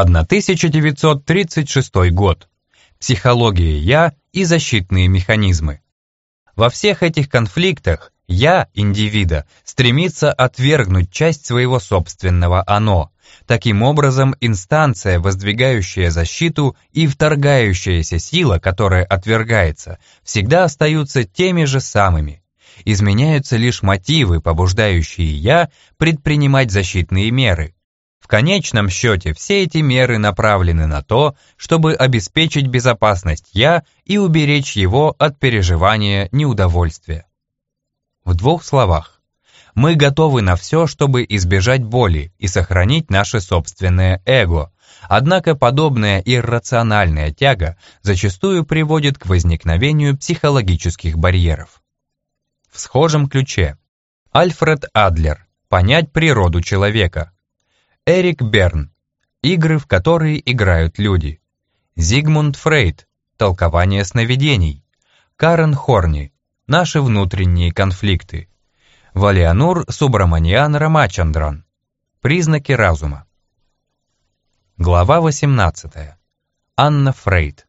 1936 год. Психология «я» и защитные механизмы. Во всех этих конфликтах «я» индивида стремится отвергнуть часть своего собственного «оно». Таким образом, инстанция, воздвигающая защиту, и вторгающаяся сила, которая отвергается, всегда остаются теми же самыми. Изменяются лишь мотивы, побуждающие «я» предпринимать защитные меры. В конечном счете все эти меры направлены на то, чтобы обеспечить безопасность «я» и уберечь его от переживания неудовольствия. В двух словах. Мы готовы на все, чтобы избежать боли и сохранить наше собственное эго. Однако подобная иррациональная тяга зачастую приводит к возникновению психологических барьеров. В схожем ключе. Альфред Адлер. Понять природу человека. Эрик Берн. Игры, в которые играют люди. Зигмунд Фрейд. Толкование сновидений. Карен Хорни. Наши внутренние конфликты. Валианур Субраманиан Рамачандран. Признаки разума. Глава 18. Анна Фрейд.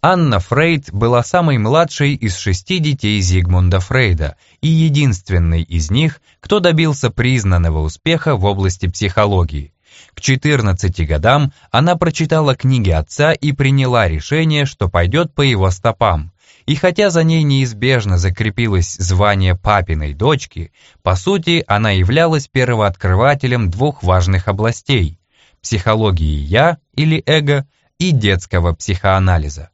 Анна Фрейд была самой младшей из шести детей Зигмунда Фрейда и единственной из них, кто добился признанного успеха в области психологии. К 14 годам она прочитала книги отца и приняла решение, что пойдет по его стопам. И хотя за ней неизбежно закрепилось звание папиной дочки, по сути она являлась первооткрывателем двух важных областей – психологии «я» или «эго» и детского психоанализа.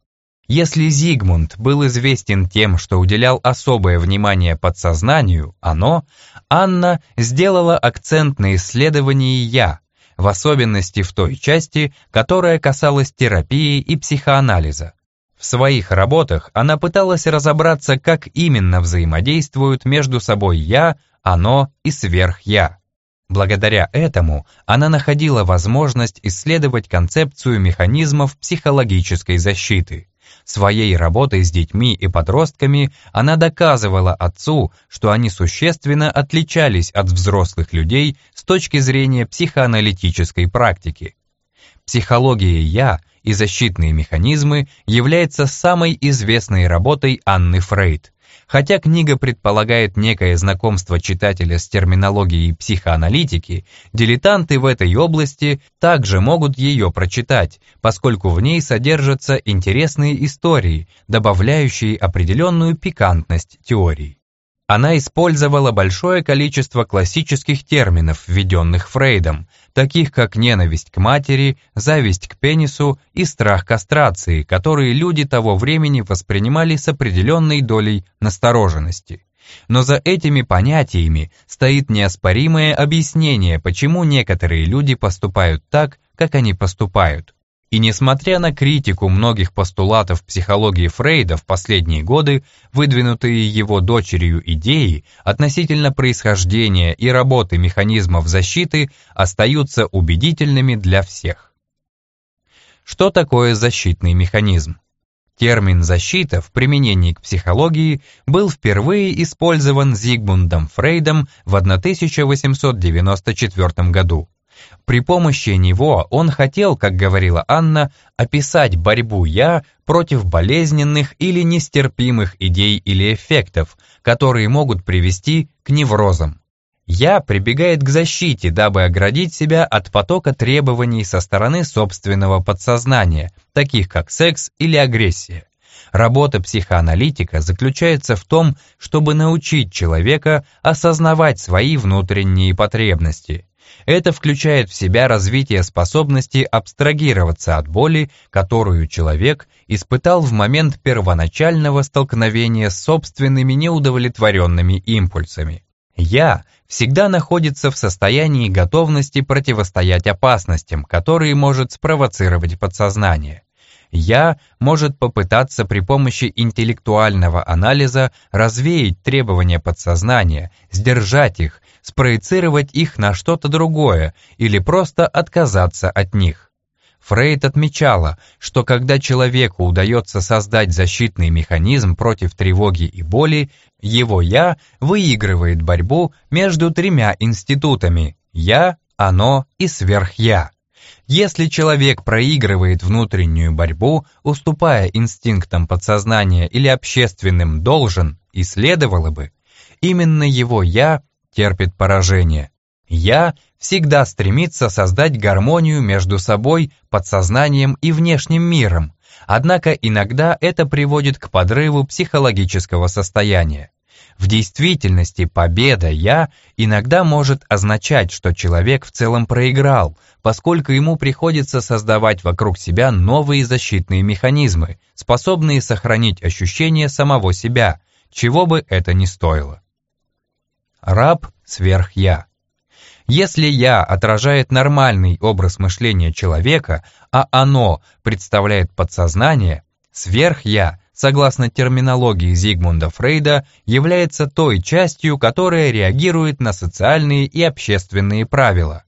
Если Зигмунд был известен тем, что уделял особое внимание подсознанию, оно, Анна сделала акцент на исследовании «я», в особенности в той части, которая касалась терапии и психоанализа. В своих работах она пыталась разобраться, как именно взаимодействуют между собой «я», «оно» и «сверх-я». Благодаря этому она находила возможность исследовать концепцию механизмов психологической защиты. Своей работой с детьми и подростками она доказывала отцу, что они существенно отличались от взрослых людей с точки зрения психоаналитической практики. Психология «я» и защитные механизмы является самой известной работой Анны Фрейд. Хотя книга предполагает некое знакомство читателя с терминологией психоаналитики, дилетанты в этой области также могут ее прочитать, поскольку в ней содержатся интересные истории, добавляющие определенную пикантность теории. Она использовала большое количество классических терминов, введенных Фрейдом, таких как ненависть к матери, зависть к пенису и страх кастрации, которые люди того времени воспринимали с определенной долей настороженности. Но за этими понятиями стоит неоспоримое объяснение, почему некоторые люди поступают так, как они поступают. И несмотря на критику многих постулатов психологии Фрейда в последние годы, выдвинутые его дочерью идеи относительно происхождения и работы механизмов защиты остаются убедительными для всех. Что такое защитный механизм? Термин «защита» в применении к психологии был впервые использован Зигмундом Фрейдом в 1894 году. При помощи него он хотел, как говорила Анна, описать борьбу «я» против болезненных или нестерпимых идей или эффектов, которые могут привести к неврозам. «Я» прибегает к защите, дабы оградить себя от потока требований со стороны собственного подсознания, таких как секс или агрессия. Работа психоаналитика заключается в том, чтобы научить человека осознавать свои внутренние потребности – это включает в себя развитие способности абстрагироваться от боли, которую человек испытал в момент первоначального столкновения с собственными неудовлетворенными импульсами. «Я» всегда находится в состоянии готовности противостоять опасностям, которые может спровоцировать подсознание. «Я» может попытаться при помощи интеллектуального анализа развеять требования подсознания, сдержать их, спроецировать их на что-то другое или просто отказаться от них. Фрейд отмечала, что когда человеку удается создать защитный механизм против тревоги и боли, его «я» выигрывает борьбу между тремя институтами «я», «оно» и «сверх-я». Если человек проигрывает внутреннюю борьбу, уступая инстинктам подсознания или общественным должен и следовало бы, именно его «я» терпит поражение. «Я» всегда стремится создать гармонию между собой, подсознанием и внешним миром, однако иногда это приводит к подрыву психологического состояния. В действительности победа «я» иногда может означать, что человек в целом проиграл, поскольку ему приходится создавать вокруг себя новые защитные механизмы, способные сохранить ощущение самого себя, чего бы это ни стоило. Раб сверх «я». Если «я» отражает нормальный образ мышления человека, а оно представляет подсознание, сверх-я, согласно терминологии Зигмунда Фрейда, является той частью, которая реагирует на социальные и общественные правила.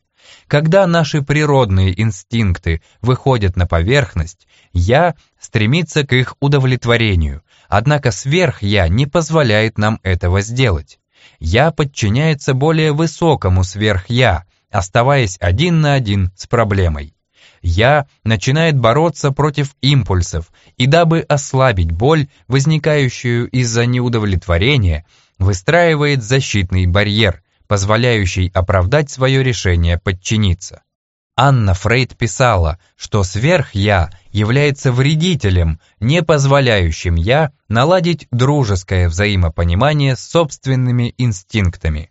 Когда наши природные инстинкты выходят на поверхность, «я» стремится к их удовлетворению, однако сверх-я не позволяет нам этого сделать. «я» подчиняется более высокому сверх-я, оставаясь один на один с проблемой. «Я» начинает бороться против импульсов, и дабы ослабить боль, возникающую из-за неудовлетворения, выстраивает защитный барьер, позволяющий оправдать свое решение подчиниться. Анна Фрейд писала, что сверх-я является вредителем, не позволяющим «я» наладить дружеское взаимопонимание с собственными инстинктами.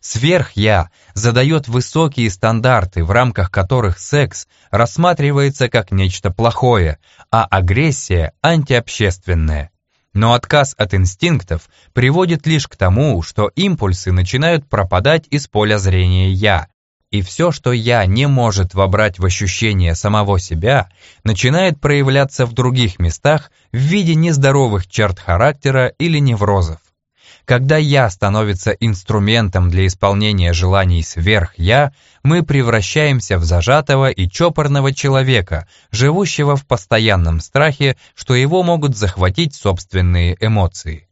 Сверх-я задает высокие стандарты, в рамках которых секс рассматривается как нечто плохое, а агрессия – антиобщественная. Но отказ от инстинктов приводит лишь к тому, что импульсы начинают пропадать из поля зрения «я», и все, что «я» не может вобрать в ощущение самого себя, начинает проявляться в других местах в виде нездоровых черт характера или неврозов. Когда «я» становится инструментом для исполнения желаний сверх-я, мы превращаемся в зажатого и чопорного человека, живущего в постоянном страхе, что его могут захватить собственные эмоции.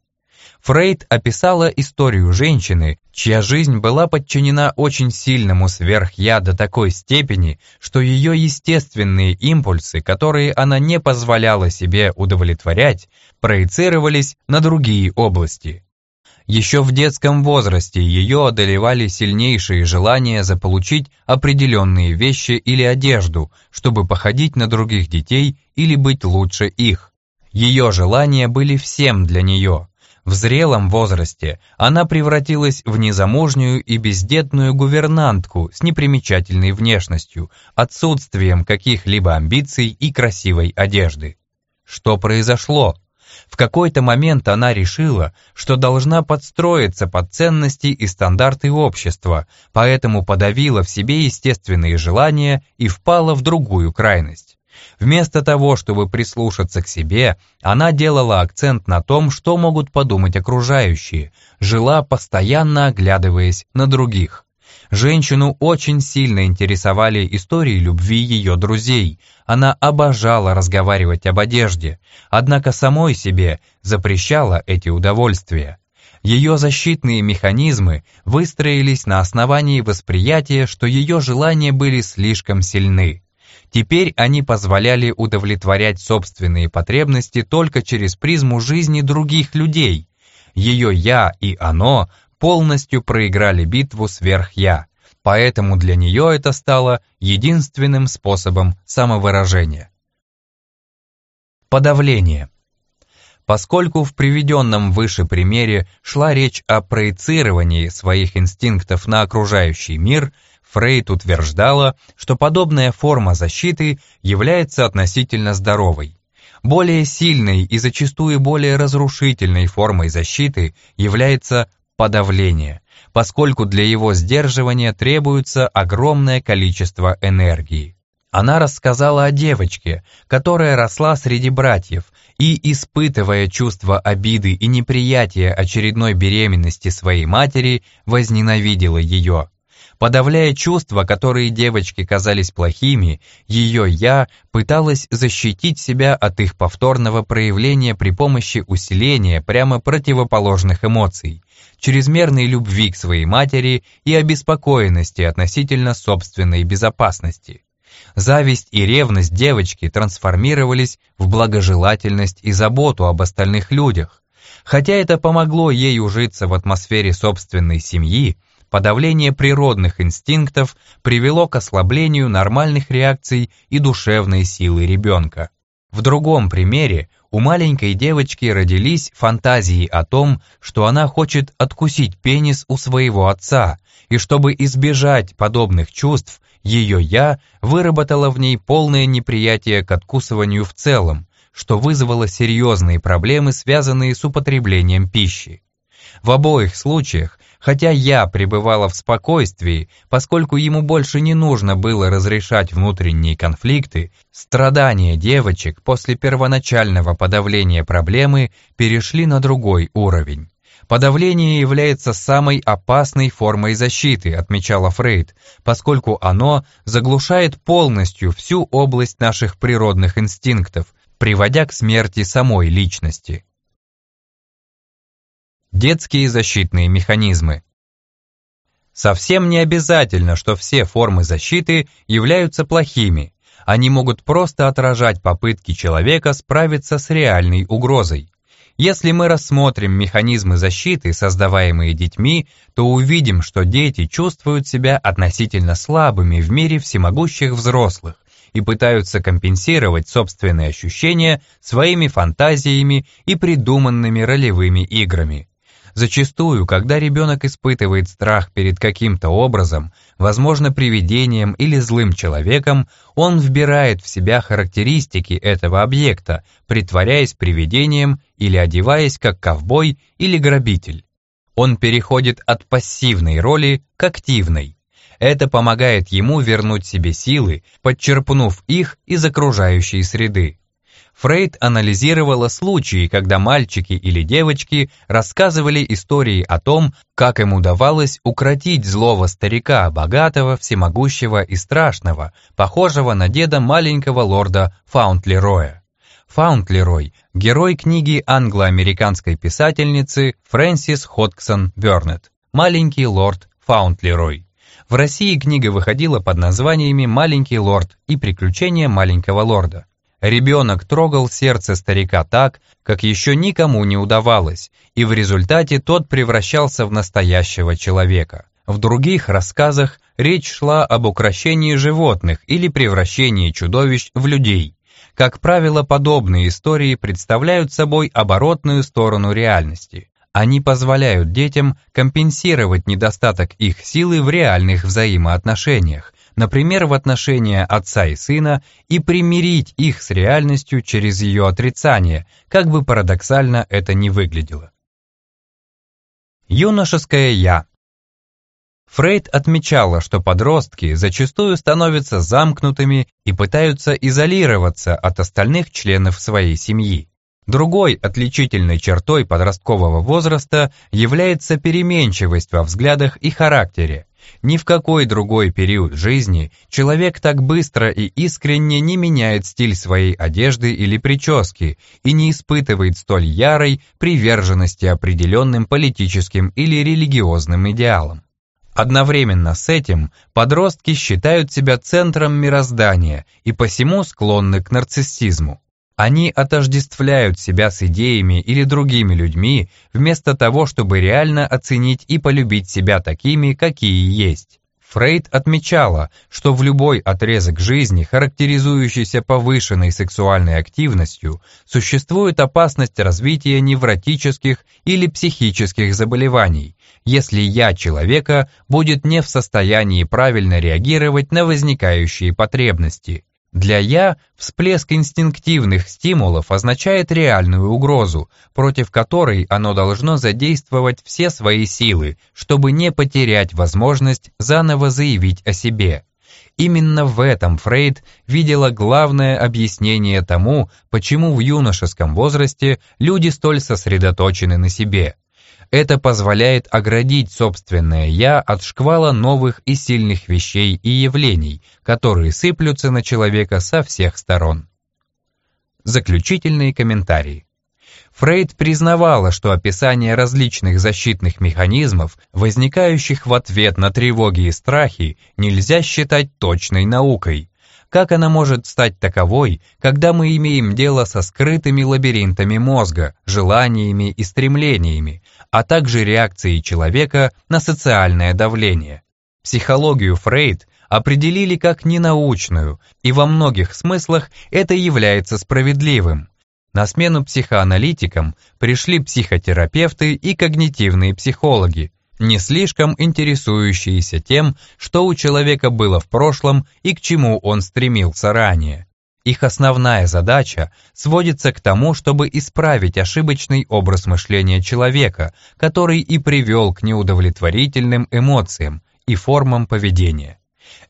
Фрейд описала историю женщины, чья жизнь была подчинена очень сильному сверх-я до такой степени, что ее естественные импульсы, которые она не позволяла себе удовлетворять, проецировались на другие области. Еще в детском возрасте ее одолевали сильнейшие желания заполучить определенные вещи или одежду, чтобы походить на других детей или быть лучше их. Ее желания были всем для нее. В зрелом возрасте она превратилась в незамужнюю и бездетную гувернантку с непримечательной внешностью, отсутствием каких-либо амбиций и красивой одежды. Что произошло? В какой-то момент она решила, что должна подстроиться под ценности и стандарты общества, поэтому подавила в себе естественные желания и впала в другую крайность. Вместо того, чтобы прислушаться к себе, она делала акцент на том, что могут подумать окружающие, жила постоянно оглядываясь на других. Женщину очень сильно интересовали истории любви ее друзей. Она обожала разговаривать об одежде, однако самой себе запрещала эти удовольствия. Ее защитные механизмы выстроились на основании восприятия, что ее желания были слишком сильны. Теперь они позволяли удовлетворять собственные потребности только через призму жизни других людей. Ее «я» и «оно» полностью проиграли битву сверх-я, поэтому для нее это стало единственным способом самовыражения. Подавление. Поскольку в приведенном выше примере шла речь о проецировании своих инстинктов на окружающий мир, Фрейд утверждала, что подобная форма защиты является относительно здоровой. Более сильной и зачастую более разрушительной формой защиты является подавление, поскольку для его сдерживания требуется огромное количество энергии. Она рассказала о девочке, которая росла среди братьев и, испытывая чувство обиды и неприятия очередной беременности своей матери, возненавидела ее. Подавляя чувства, которые девочке казались плохими, ее «я» пыталась защитить себя от их повторного проявления при помощи усиления прямо противоположных эмоций, чрезмерной любви к своей матери и обеспокоенности относительно собственной безопасности. Зависть и ревность девочки трансформировались в благожелательность и заботу об остальных людях. Хотя это помогло ей ужиться в атмосфере собственной семьи, подавление природных инстинктов привело к ослаблению нормальных реакций и душевной силы ребенка. В другом примере у маленькой девочки родились фантазии о том, что она хочет откусить пенис у своего отца, и чтобы избежать подобных чувств, ее «я» выработало в ней полное неприятие к откусыванию в целом, что вызвало серьезные проблемы, связанные с употреблением пищи. В обоих случаях, хотя я пребывала в спокойствии, поскольку ему больше не нужно было разрешать внутренние конфликты, страдания девочек после первоначального подавления проблемы перешли на другой уровень. Подавление является самой опасной формой защиты, отмечала Фрейд, поскольку оно заглушает полностью всю область наших природных инстинктов, приводя к смерти самой личности. Детские защитные механизмы. Совсем не обязательно, что все формы защиты являются плохими. Они могут просто отражать попытки человека справиться с реальной угрозой. Если мы рассмотрим механизмы защиты, создаваемые детьми, то увидим, что дети чувствуют себя относительно слабыми в мире всемогущих взрослых и пытаются компенсировать собственные ощущения своими фантазиями и придуманными ролевыми играми. Зачастую, когда ребенок испытывает страх перед каким-то образом, возможно, привидением или злым человеком, он вбирает в себя характеристики этого объекта, притворяясь привидением или одеваясь как ковбой или грабитель. Он переходит от пассивной роли к активной. Это помогает ему вернуть себе силы, подчерпнув их из окружающей среды. Фрейд анализировала случаи, когда мальчики или девочки рассказывали истории о том, как им удавалось укротить злого старика, богатого, всемогущего и страшного, похожего на деда маленького лорда Фаунтлероя. Фаунтлерой – герой книги англо-американской писательницы Фрэнсис Хотксон Бёрнетт «Маленький лорд Фаунтлерой». В России книга выходила под названиями «Маленький лорд» и «Приключения маленького лорда». Ребенок трогал сердце старика так, как еще никому не удавалось, и в результате тот превращался в настоящего человека. В других рассказах речь шла об украшении животных или превращении чудовищ в людей. Как правило, подобные истории представляют собой оборотную сторону реальности. Они позволяют детям компенсировать недостаток их силы в реальных взаимоотношениях, например, в отношения отца и сына, и примирить их с реальностью через ее отрицание, как бы парадоксально это ни выглядело. Юношеское «я» Фрейд отмечала, что подростки зачастую становятся замкнутыми и пытаются изолироваться от остальных членов своей семьи. Другой отличительной чертой подросткового возраста является переменчивость во взглядах и характере. Ни в какой другой период жизни человек так быстро и искренне не меняет стиль своей одежды или прически и не испытывает столь ярой приверженности определенным политическим или религиозным идеалам. Одновременно с этим подростки считают себя центром мироздания и посему склонны к нарциссизму. Они отождествляют себя с идеями или другими людьми, вместо того, чтобы реально оценить и полюбить себя такими, какие есть. Фрейд отмечала, что в любой отрезок жизни, характеризующийся повышенной сексуальной активностью, существует опасность развития невротических или психических заболеваний, если «я» человека будет не в состоянии правильно реагировать на возникающие потребности. Для «я» всплеск инстинктивных стимулов означает реальную угрозу, против которой оно должно задействовать все свои силы, чтобы не потерять возможность заново заявить о себе. Именно в этом Фрейд видела главное объяснение тому, почему в юношеском возрасте люди столь сосредоточены на себе – это позволяет оградить собственное «я» от шквала новых и сильных вещей и явлений, которые сыплются на человека со всех сторон. Заключительные комментарии. Фрейд признавала, что описание различных защитных механизмов, возникающих в ответ на тревоги и страхи, нельзя считать точной наукой. Как она может стать таковой, когда мы имеем дело со скрытыми лабиринтами мозга, желаниями и стремлениями, а также реакцией человека на социальное давление? Психологию Фрейд определили как ненаучную, и во многих смыслах это является справедливым. На смену психоаналитикам пришли психотерапевты и когнитивные психологи, не слишком интересующиеся тем, что у человека было в прошлом и к чему он стремился ранее. Их основная задача сводится к тому, чтобы исправить ошибочный образ мышления человека, который и привел к неудовлетворительным эмоциям и формам поведения.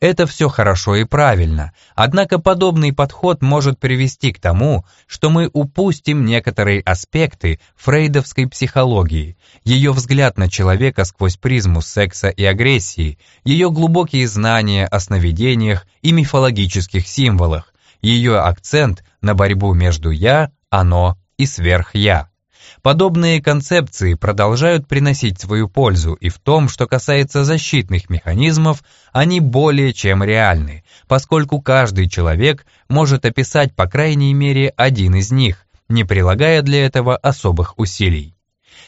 Это все хорошо и правильно, однако подобный подход может привести к тому, что мы упустим некоторые аспекты фрейдовской психологии, ее взгляд на человека сквозь призму секса и агрессии, ее глубокие знания о сновидениях и мифологических символах, ее акцент на борьбу между «я», «оно» и «сверх-я». Подобные концепции продолжают приносить свою пользу и в том, что касается защитных механизмов, они более чем реальны, поскольку каждый человек может описать по крайней мере один из них, не прилагая для этого особых усилий.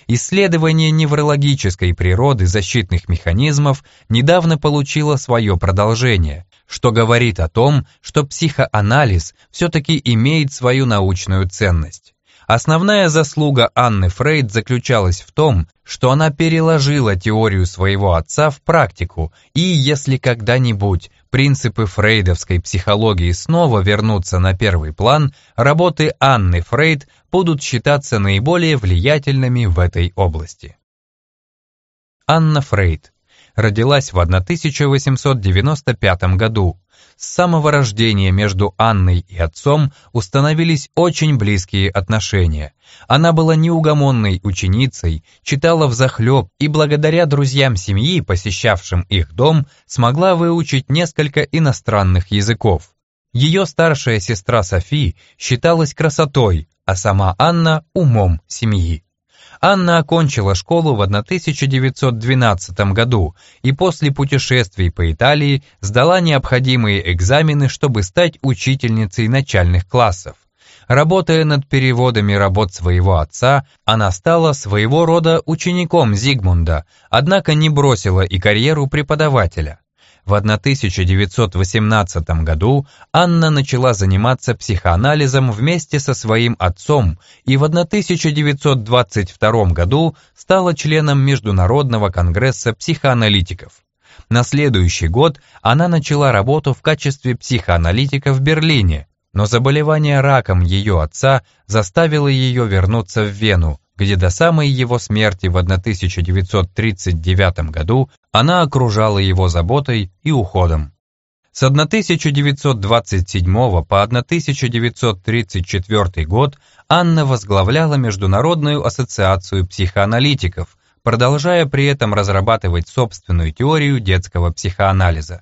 Исследование неврологической природы защитных механизмов недавно получило свое продолжение, что говорит о том, что психоанализ все-таки имеет свою научную ценность. Основная заслуга Анны Фрейд заключалась в том, что она переложила теорию своего отца в практику, и если когда-нибудь принципы фрейдовской психологии снова вернутся на первый план, работы Анны Фрейд будут считаться наиболее влиятельными в этой области. Анна Фрейд родилась в 1895 году с самого рождения между Анной и отцом установились очень близкие отношения. Она была неугомонной ученицей, читала взахлеб и благодаря друзьям семьи, посещавшим их дом, смогла выучить несколько иностранных языков. Ее старшая сестра Софи считалась красотой, а сама Анна – умом семьи. Анна окончила школу в 1912 году и после путешествий по Италии сдала необходимые экзамены, чтобы стать учительницей начальных классов. Работая над переводами работ своего отца, она стала своего рода учеником Зигмунда, однако не бросила и карьеру преподавателя. В 1918 году Анна начала заниматься психоанализом вместе со своим отцом и в 1922 году стала членом Международного конгресса психоаналитиков. На следующий год она начала работу в качестве психоаналитика в Берлине, но заболевание раком ее отца заставило ее вернуться в Вену, где до самой его смерти в 1939 году она окружала его заботой и уходом. С 1927 по 1934 год Анна возглавляла Международную ассоциацию психоаналитиков, продолжая при этом разрабатывать собственную теорию детского психоанализа.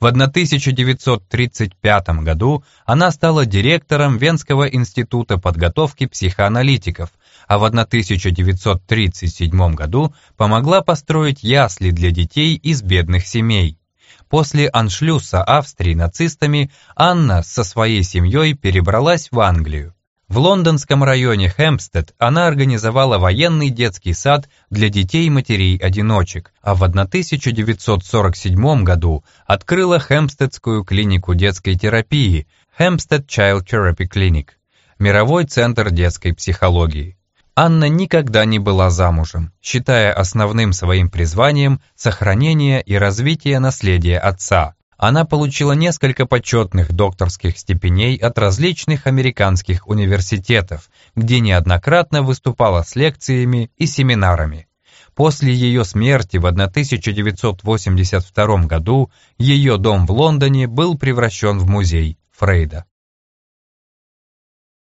В 1935 году она стала директором Венского института подготовки психоаналитиков, а в 1937 году помогла построить ясли для детей из бедных семей. После аншлюса Австрии нацистами Анна со своей семьей перебралась в Англию. В лондонском районе Хэмпстед она организовала военный детский сад для детей матерей-одиночек, а в 1947 году открыла Хэмпстедскую клинику детской терапии Hampstead Child Therapy Clinic, мировой центр детской психологии. Анна никогда не была замужем, считая основным своим призванием сохранение и развитие наследия отца. Она получила несколько почетных докторских степеней от различных американских университетов, где неоднократно выступала с лекциями и семинарами. После ее смерти в 1982 году ее дом в Лондоне был превращен в музей Фрейда.